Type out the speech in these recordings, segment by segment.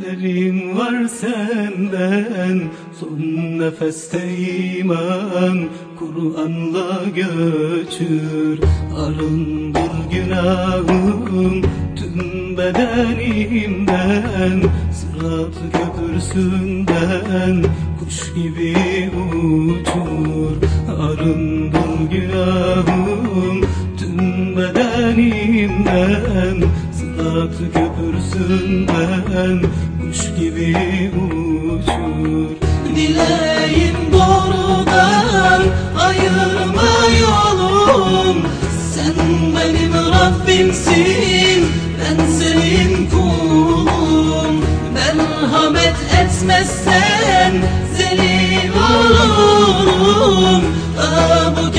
dileklerim var senden Son nefeste iman. Kur'an'la göçür Arındır günahım. Tüm bedenimden Sırat köprüsünden. Kuş gibi uçur Arındır günahım Sırat köprüsünden kuş gibi uçur. Dileğim doğrudan ayırma yolum. Sen benim Rabbimsin ben senin kulum. Merhamet etmezsen zelil olurum. Aa, bu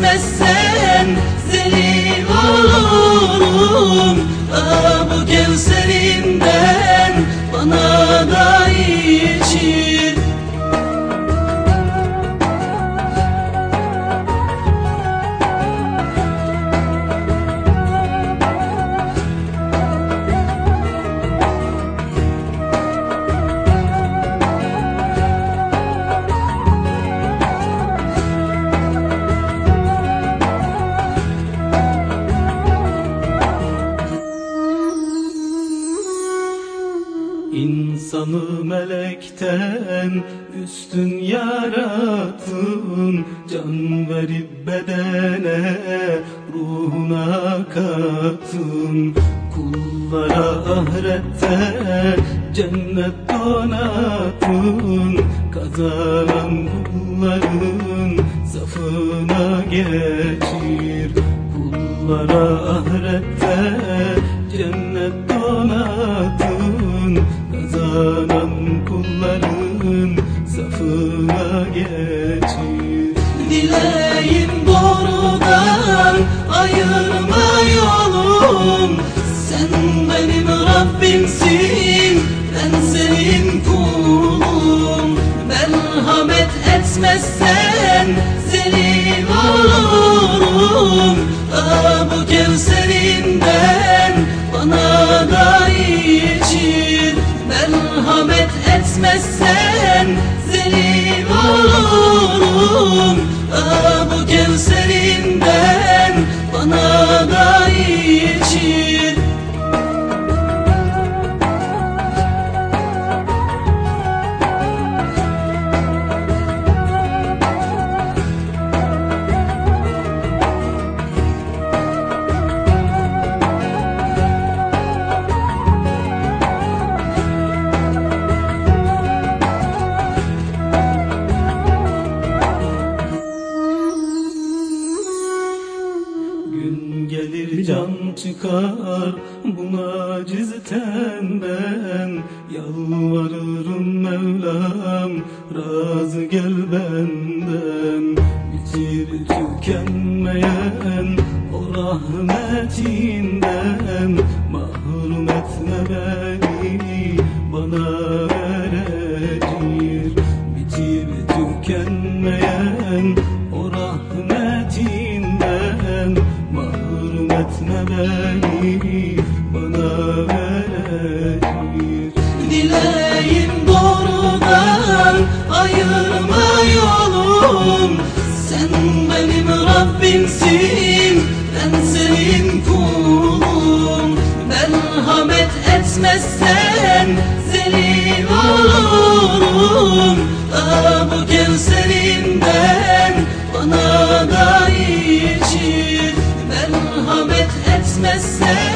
Merhamet etmezsen İnsanı melekten üstün yarattın Can verip bedene ruhuna kattın Kullara ahirette cennet donattın Kazanan kulların safına geçir. Kullara ahirette cennet Merhamet etmezsen zelil olurum. Aa, bu kevserinden bana da içir Merhamet etmezsen zelil olurum. Aa, bu kevserinden bana çıkar. Buna cizten ben Yalvarırım Mevlam. Razı gel benden. Bitir tükenmeyen o rahmetinden. Mahrum etme beni bana verecek Dileğim doğrudan ayırma Sen benim Rabbimsin ben senin kulum. Merhamet etmezsen zelil olurum. Aa, bu kevserinden bana da içir Merhamet etmezsen